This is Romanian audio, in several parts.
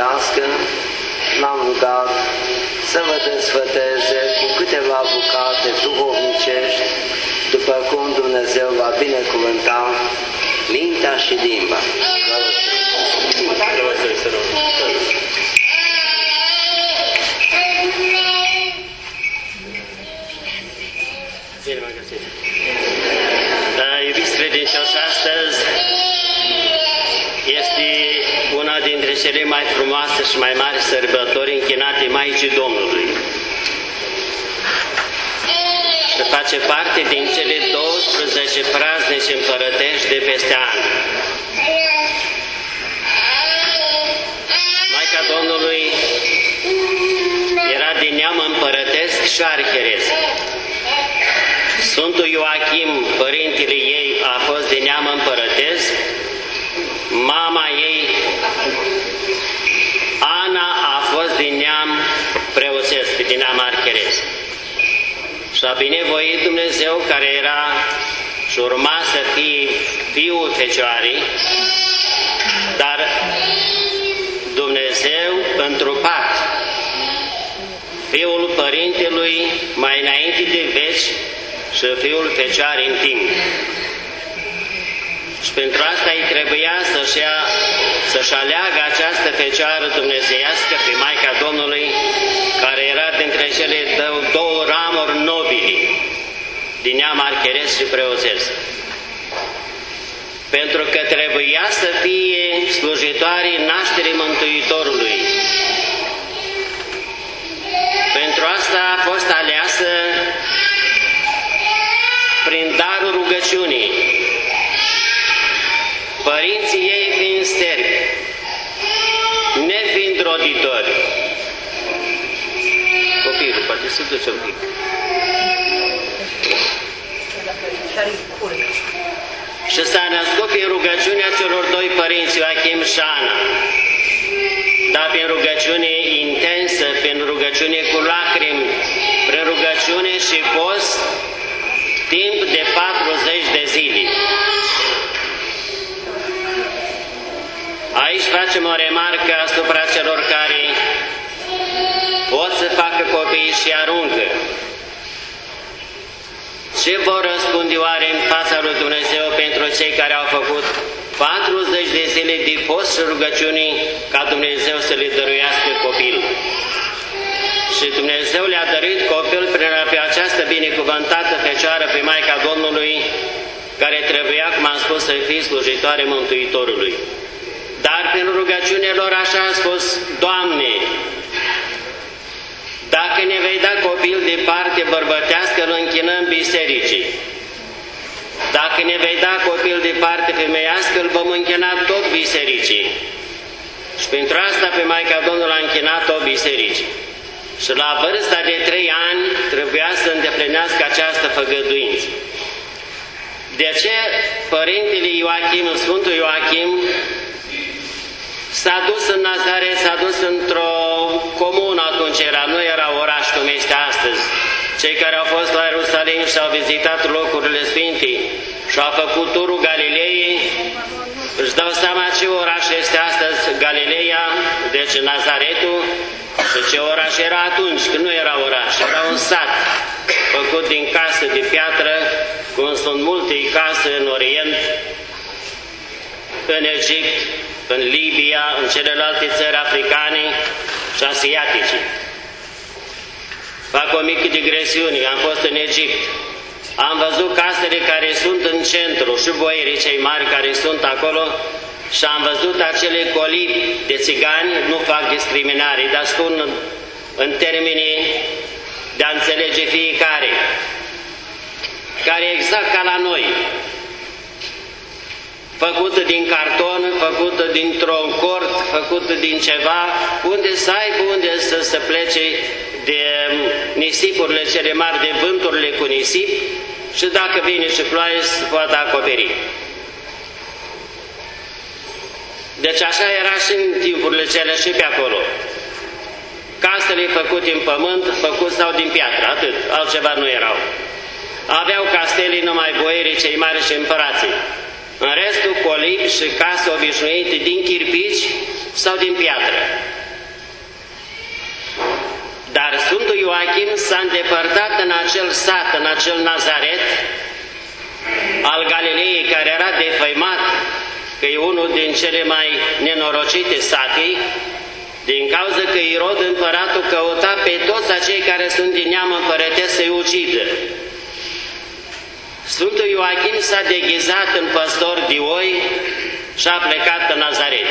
slujească, l-am rugat să vă desfăteze cu câteva bucate duhovnicești, după cum Dumnezeu va binecuvânta mintea și limba. Bine cele mai frumoase și mai mari sărbători închinate Maicii Domnului. Și face parte din cele 12 praznici împărătești de peste an. Maica Domnului era din neam împărătesc și arheresc. Sfântul Ioachim, părintele ei, a fost din neam împărătesc, mama ei, Ana, a fost din neam preoțesc, din neam arheresc. Și a binevoit Dumnezeu care era și urma să fie fiul Fecioarei, dar Dumnezeu întrupat, Fiul Părintelui mai înainte de veci și Fiul Fecioarei în timp. Și pentru asta îi trebuia să-și, ia, să-și aleagă această Fecioară dumnezeiască pe Maica Domnului, care era dintre cele două, două ramuri nobili din neam archeresc și preoțesc. Pentru că trebuia să fie slujitoare nașterii Mântuitorului. Pentru asta a fost aleasă prin darul rugăciunii. Părinții ei fiind sterbi, nefiind roditori. Copilul, poate să duce un pic. Și s-a născut prin rugăciunea celor doi părinți, Joachim și Ana. Dar prin rugăciune intensă, prin rugăciune cu lacrimi, prin rugăciune și post, timp de 40 de zile. Aici facem o remarcă asupra celor care pot să facă copii și aruncă. Ce vor răspunde oare în fața lui Dumnezeu pentru cei care au făcut 40 de zile de post și rugăciunii ca Dumnezeu să le dăruiască copil? Și Dumnezeu le-a dăruit copil prin pe această binecuvântată Fecioară pe Maica Domnului, care trebuia, cum am spus, să fie slujitoare Mântuitorului. Dar prin rugăciunea lor așa a spus, Doamne, dacă ne vei da copil de parte bărbătească, îl închinăm bisericii. Dacă ne vei da copil de parte femeiască, îl vom închina tot bisericii. Și pentru asta pe Maica Domnului a închinat tot bisericii. Și la vârsta de trei ani trebuia să îndeplinească această făgăduință. De ce Părintele Ioachim, Sfântul Ioachim, s-a dus în Nazaret, s-a dus într-o comună atunci era, nu era oraș cum este astăzi. Cei care au fost la Ierusalim și au vizitat locurile sfinte și au făcut turul Galilei, își dau seama ce oraș este astăzi Galileea, deci Nazaretul, și ce oraș era atunci, când nu era oraș, era un sat făcut din case de piatră, cum sunt multe case în Orient, în Egipt, în Libia, în celelalte țări africane și asiatice. Fac o mică digresiune, am fost în Egipt. Am văzut casele care sunt în centru și boierii cei mari care sunt acolo și am văzut acele colibi de țigani, nu fac discriminare, dar spun în termenii de a înțelege fiecare, care exact ca la noi, făcută din carton, făcută dintr-un cort, făcută din ceva, unde să aibă unde să se plece de nisipurile cele mari, de vânturile cu nisip și dacă vine și ploaie să poată acoperi. Deci așa era și în timpurile cele și pe acolo. Casele făcute în pământ, făcut sau din piatră, atât, altceva nu erau. Aveau castele numai boierii cei mari și împărații. În restul colib și case obișnuite din chirpici sau din piatră. Dar Sfântul Ioachim s-a îndepărtat în acel sat, în acel Nazaret al Galilei, care era defăimat că e unul din cele mai nenorocite sate, din cauza că Irod împăratul căuta pe toți acei care sunt din neam împărătesc să-i ucidă. Sfântul Ioachim s-a deghizat în păstor de oi și a plecat în Nazaret.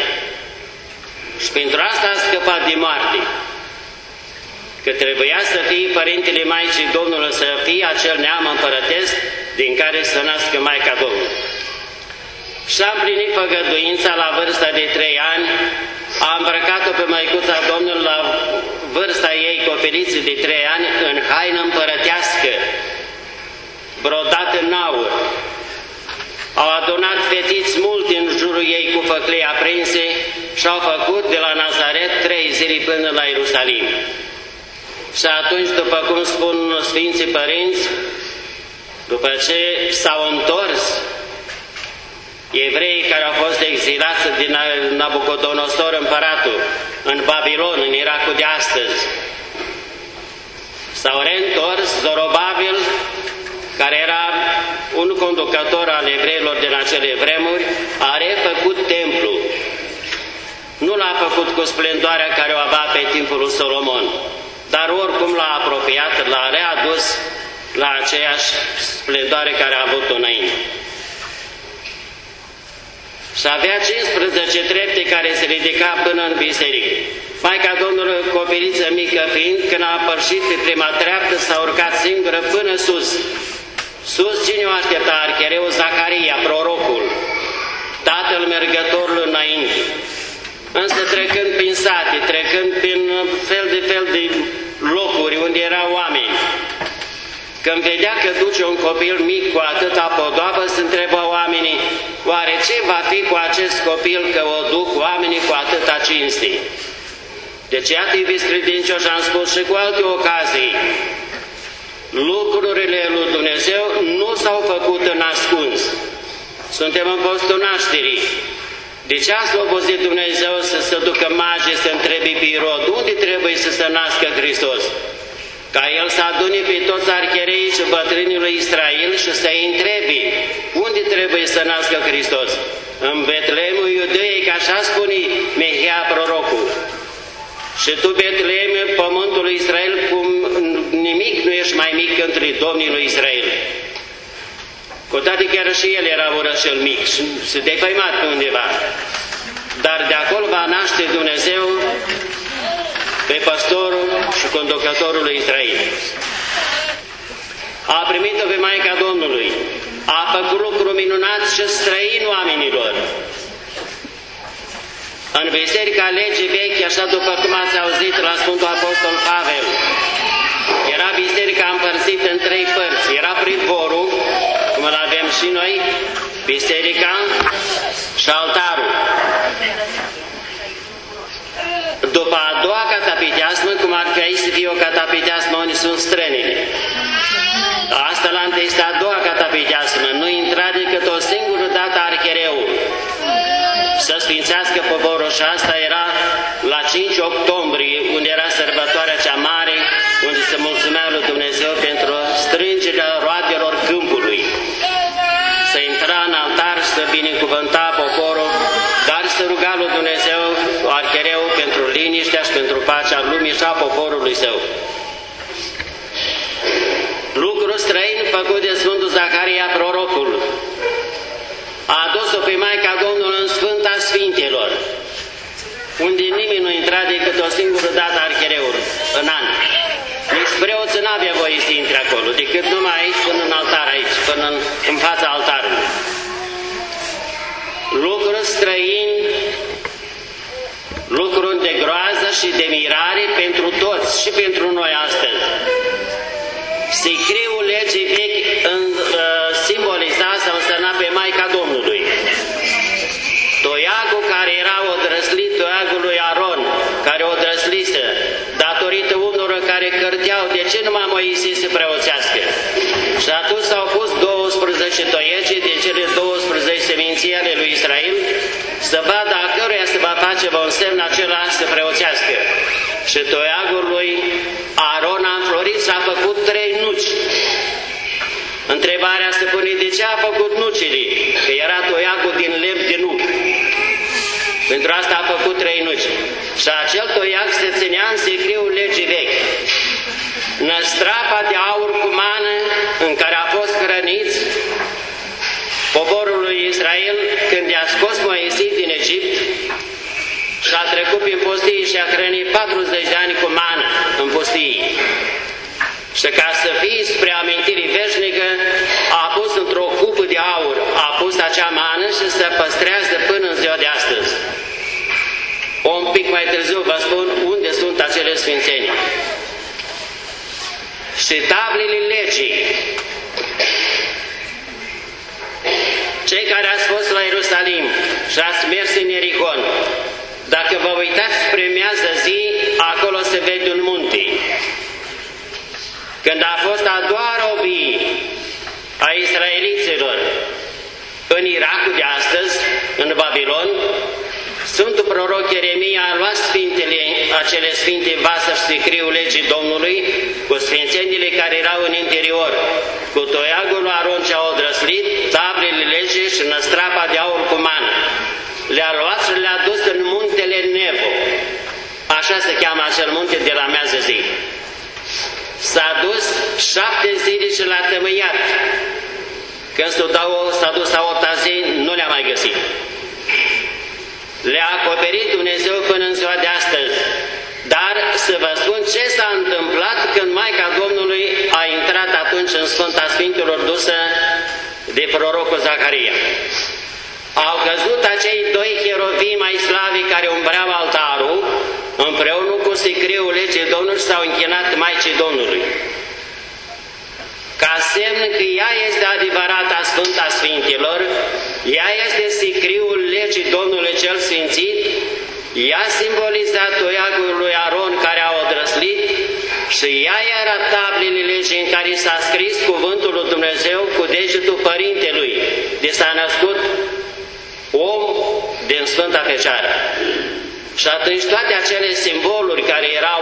Și pentru asta a scăpat de moarte. Că trebuia să fie Părintele Maicii Domnului, să fie acel neam împărătesc din care să nască Maica Domnului. Și-a împlinit făgăduința la vârsta de trei ani, a îmbrăcat-o pe Măicuța Domnului la vârsta ei copiliță de trei ani în haină împărătească, brodat în aur. Au adunat fetiți mulți în jurul ei cu făclei aprinse și au făcut de la Nazaret trei zile până la Ierusalim. Și atunci, după cum spun Sfinții Părinți, după ce s-au întors evreii care au fost exilați din Nabucodonosor împăratul în Babilon, în Irakul de astăzi, s-au reîntors Zorobabil care era un conducător al evreilor din acele vremuri, a refăcut templu. Nu l-a făcut cu splendoarea care o avea pe timpul lui Solomon, dar oricum l-a apropiat, l-a readus la aceeași splendoare care a avut-o înainte. Și avea 15 trepte care se ridica până în biserică. Maica Domnului, copiliță mică fiind, când a apărșit pe prima treaptă, s-a urcat singură până sus, Sus cine o aștepta? Archereu Zacaria, prorocul, tatăl mergătorul înainte. Însă trecând prin sate, trecând prin fel de fel de locuri unde erau oameni, când vedea că duce un copil mic cu atâta podoabă, se întrebă oamenii, oare ce va fi cu acest copil că o duc oamenii cu atâta cinste? Deci, iată, iubiți credincioși, am spus și cu alte ocazii, lucrurile lui Dumnezeu nu s-au făcut în ascuns. Suntem în postul nașterii. De ce a slobozit Dumnezeu să se ducă mage să întrebe pe Irod, unde trebuie să se nască Hristos? Ca el să adune pe toți archereii și bătrânii lui Israel și să-i întrebe, unde trebuie să nască Hristos? În Betlemul Iudeiei, ca așa spune Mehia prorocul. Și tu, Betlehem, pământul lui Israel, cum nimic nu ești mai mic între domnii lui Israel. Cu toate chiar și el era urășel mic și se defăimat pe undeva. Dar de acolo va naște Dumnezeu pe păstorul și conducătorul lui Israel. A primit-o pe Maica Domnului, a făcut lucruri minunat și străin oamenilor. În Biserica Legii Vechi, așa după cum ați auzit la Sfântul Apostol Pavel, era biserica împărțită în trei părți. Era privorul, cum îl avem și noi, biserica și altarul. După a doua catapiteasmă, cum ar fi aici să fie o catapiteasmă unde sunt strănile. Asta la întâi este a doua catapiteasmă. Nu intra decât o singură dată archereul să sfințească poporul și asta era la 5 octombrie, unde era sărbătoarea cea mare, unde se mulțumea lui Dumnezeu pentru strângerea roadelor câmpului. Să intra în altar, să binecuvânta poporul, dar să ruga lui Dumnezeu arhereu pentru liniștea și pentru pacea lumii și a poporului său. Lucru străin făcut de Sfântul Zaharia, prorocul, unde nimeni nu intra decât o singură dată arhereul în an. Nici preoții n-avea voie să intre acolo, decât numai aici, până în altar aici, până în, în fața altarului. Lucruri străini, lucruri de groază și de mirare pentru toți și pentru noi astăzi. Sicriul legii vechi în, acela să preoțească. Și toiagul lui Aron a înflorit și a făcut trei nuci. Întrebarea se pune de ce a făcut nucile? Că era toiagul din lemn de nuc. Pentru asta a făcut trei nuci. Și acel toiac se ținea în sicriul legii vechi. Năstrapa de aur cu mană în care a fost hrăniți poporul lui Israel când i-a scos Moise din Egipt și a trecut prin pustie și a hrănit 40 de ani cu mană în pustie. Și ca să fie spre amintire veșnică, a pus într-o cupă de aur, a pus acea mană și se păstrează până în ziua de astăzi. Un pic mai târziu vă spun unde sunt acele sfințenii. Și tablele legii. Cei care ați fost la Ierusalim și ați mers în Ericon, dacă vă uitați spre miază zi, acolo se vede un munte. Când a fost a doua robii a israeliților în Irakul de astăzi, în Babilon, Sfântul proroc Ieremia a luat sfintele, acele sfinte vasă și scriul legii Domnului cu sfințenile care erau în interior, cu toiagul lui Aron ce a odrăslit, tablele legii și năstrapa de aur cu mană. Le-a luat și le-a Așa se cheamă acel munte de la mează zi. S-a dus șapte zile și l-a tămâiat. Când s-a dus a opta zi, nu le-a mai găsit le-a acoperit Dumnezeu până în ziua de astăzi. Dar să vă spun ce s-a întâmplat când Maica Domnului a intrat atunci în Sfânta Sfintelor dusă de prorocul Zaharia. Au căzut acei doi cherovii mai slavi care umbreau altarul, împreună cu sicriul legii Domnului s-au închinat Maicii Domnului. Ca semn că ea este adevărata Sfânta Sfintilor, ea este sicriul legii Domnului cel Sfințit, ea simboliza toiagul lui Aron care a odrăslit și ea era tablele legii în care s-a scris cuvântul lui Dumnezeu cu degetul Părintelui, de s-a născut om din Sfânta Fecioară. Și atunci toate acele simboluri care erau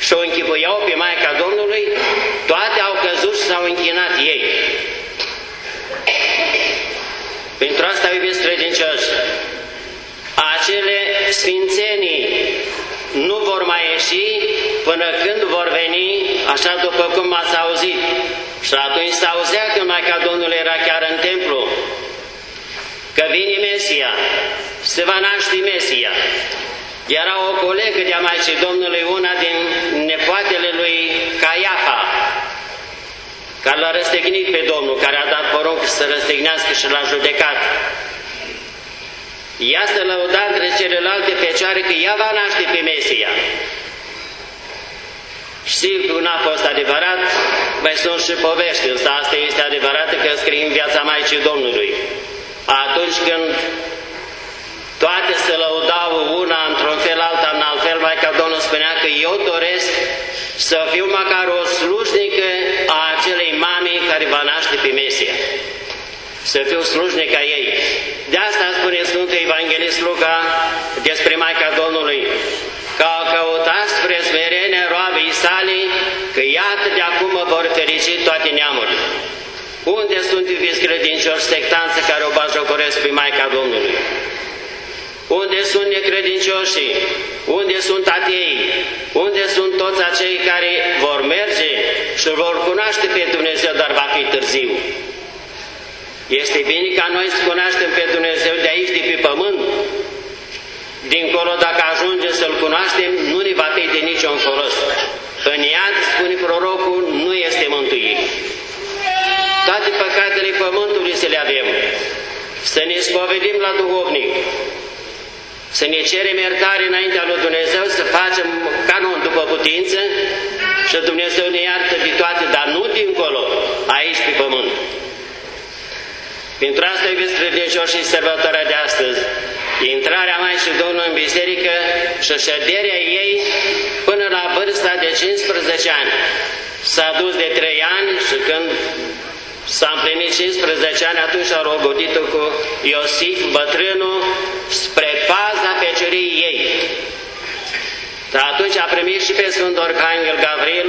și o închipuiau pe Maica Domnului, toate au căzut și s-au închinat ei. Pentru asta, iubiți credincioși, acele sfințenii nu vor mai ieși până când vor veni, așa după cum ați auzit. Și atunci se auzea că Maica Domnului era chiar în templu, că vine Mesia, se va naște Mesia. Era o colegă de-a Maicii Domnului, una din nepoatele lui Caiafa, care l-a răstignit pe Domnul, care a dat porunc să răstignească și l-a judecat. Ea să lăuda între celelalte fecioare că ea va naște pe Mesia. Sigur, n-a fost adevărat, mai sunt și povești, însă asta este adevărată că scrie în viața Maicii Domnului. Atunci când toate se lăudau una într-un fel, alta în alt fel, Maica Domnul spunea că eu doresc să fiu măcar o slujnică a acelei mame care va naște pe Mesia. Să fiu slujnică a ei. De asta spune Sfântul Evanghelist Luca despre Maica Domnului, că a căutat spre smerenia roabei sale, că iată de acum vor ferici toate neamurile. Unde sunt iubiți credincioși sectanți care o bajocoresc pe Maica Domnului? Unde sunt necredincioși credincioșii, unde sunt atei, unde sunt toți acei care vor merge și vor cunoaște pe Dumnezeu, dar va fi târziu. Este bine ca noi să cunoaștem pe Dumnezeu de aici, de pe pământ. Dincolo, dacă ajunge să-L cunoaștem, nu ne va fi de niciun folos. În iad, spune prorocul, nu este mântuire. Toate păcatele pământului să le avem. Să ne spovedim la duhovnic. Să ne cerem iertare înaintea lui Dumnezeu, să facem canon după putință și Dumnezeu ne iartă de toate, dar nu dincolo, aici pe pământ. Pentru asta, iubiți credincioși și sărbătoarea de astăzi, intrarea Maicii Domnului în biserică și șederea ei până la vârsta de 15 ani. S-a dus de 3 ani și când s-a împlinit 15 ani, atunci a rogodit-o cu Iosif, bătrânul, spre paza feciorii ei. Dar atunci a primit și pe Sfântul Arhanghel Gavril,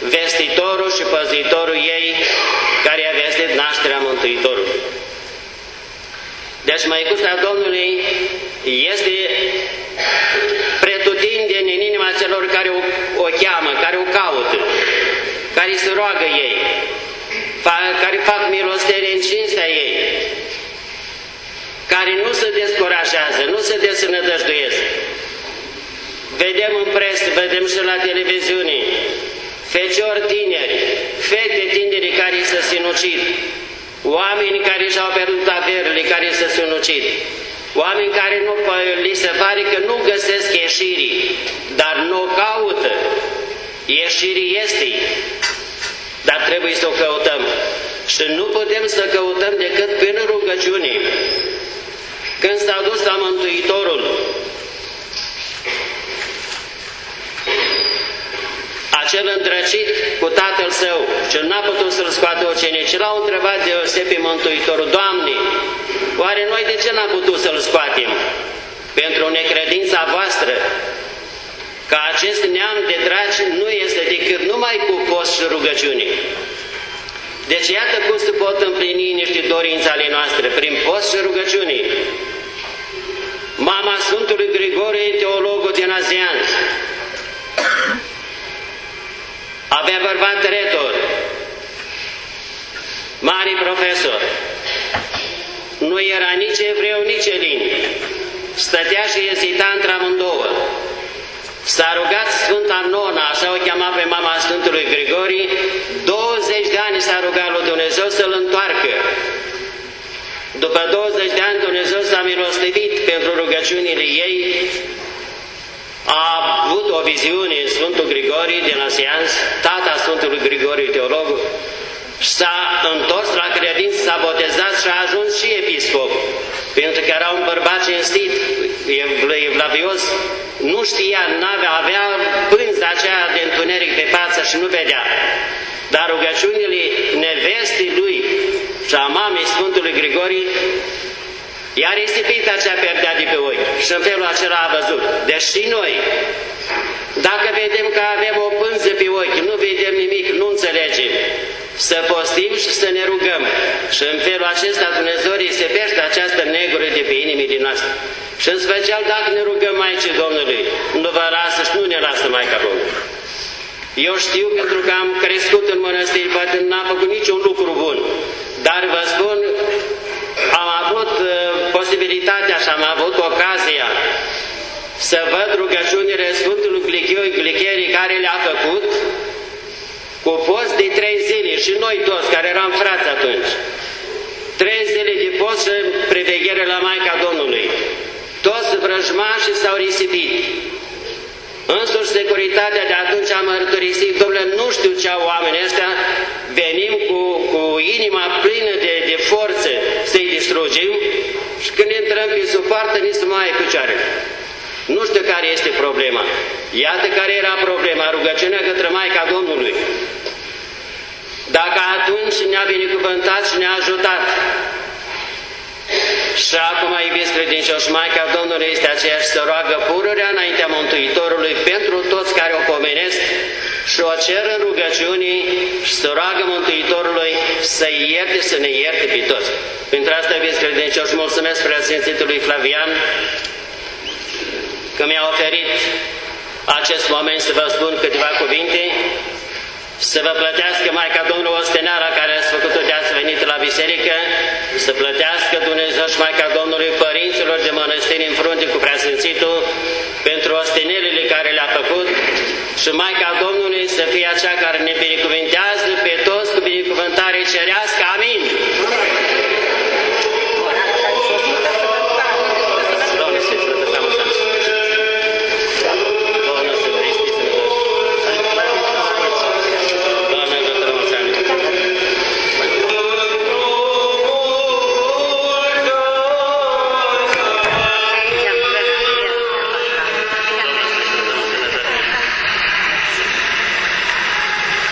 vestitorul și păzitorul ei, care a vestit nașterea Mântuitorului. Deci Măicuța Domnului este pretutindeni în inima celor care o, o cheamă, care o caută, care se roagă ei, care fac milostenie în cinstea ei, care nu se descurajează, nu se desănădăjduiesc. Vedem în presă, vedem și la televiziune, feciori tineri, fete tineri care se sinucid, oameni care și-au pierdut averile, care se sinucid, oameni care nu, li se pare că nu găsesc ieșirii, dar nu o caută. Ieșirii este, dar trebuie să o căutăm. Și nu putem să căutăm decât prin rugăciune. Când s-a dus la Mântuitorul, acel îndrăcit cu tatăl său, ce n-a putut să-l scoată ucenicii, l-au întrebat de Iosef Mântuitorul, Doamne, oare noi de ce n-am putut să-l scoatem? Pentru necredința voastră, că acest neam de dragi nu este decât numai cu post și rugăciune. Deci iată cum se pot împlini niște dorințe ale noastre, prin post și rugăciune. Mama Sfântului Grigore, teologul din Azianț, avea bărbat retor, mare profesor, nu era nici evreu, nici elin, stătea și ezita între amândouă. S-a rugat Sfânta Nona, așa o chema pe mama Sfântului Grigori, 20 de ani s-a rugat lui Dumnezeu să-l întoarcă. După 20 de ani Dumnezeu s-a milostivit pentru rugăciunile ei, a avut o viziune în Sfântul Grigori din Asianz, tata Sfântului Grigori, teologul, s-a întors la credință, s-a botezat și a ajuns și episcop, pentru că era un bărbat cinstit, evlavios, nu știa, n-avea, avea pânza aceea de întuneric pe față și nu vedea. Dar rugăciunile nevestii lui și a mamei Sfântului Grigori iar risipit acea perdea de pe ochi și în felul acela a văzut. Deși noi, dacă vedem că avem o pânză pe ochi, nu vedem nimic, nu înțelegem, să postim și să ne rugăm. Și în felul acesta Dumnezeu risipește această negură de pe inimile noastre. Și în special dacă ne rugăm Maicii Domnului, nu vă lasă și nu ne lasă Maica Domnului. Eu știu pentru că am crescut în mănăstiri, poate n-am făcut niciun lucru bun. Dar vă spun, am avut uh, posibilitatea și am avut ocazia să văd rugăciunile Sfântului Glichioi Glicherii care le-a făcut cu post de trei zile și noi toți care eram frați atunci. Trei zile de post și preveghere la Maica Domnului. Toți vrăjmașii s-au risipit. Însuși securitatea de atunci a mărturisit, domnule, nu știu ce au oamenii ăștia, venim cu, cu inima plină de, de forță să-i distrugim și când intrăm pe sub poartă, nici să mai ai picioare. Nu știu care este problema. Iată care era problema, rugăciunea către Maica Domnului. Dacă atunci ne-a binecuvântat și ne-a ajutat, și acum, iubiți credincioși, Maica Domnului este aceeași să roagă pururea înaintea Mântuitorului pentru toți care o pomenesc și o cer în rugăciunii și să roagă Mântuitorului să ierte, să ne ierte pe toți. Pentru asta, iubiți credincioși, mulțumesc Preasfințitului Flavian că mi-a oferit acest moment să vă spun câteva cuvinte, să vă plătească Maica Domnului Osteneara care ați făcut-o de ați venit la biserică, să plătească Dumnezeu și Maica Domnului părinților de mănăstiri în frunte cu preasfințitul pentru ostenelele care le-a făcut și Maica Domnului să fie acea care ne binecuvintează pe toți cu binecuvântare cerească. Amin!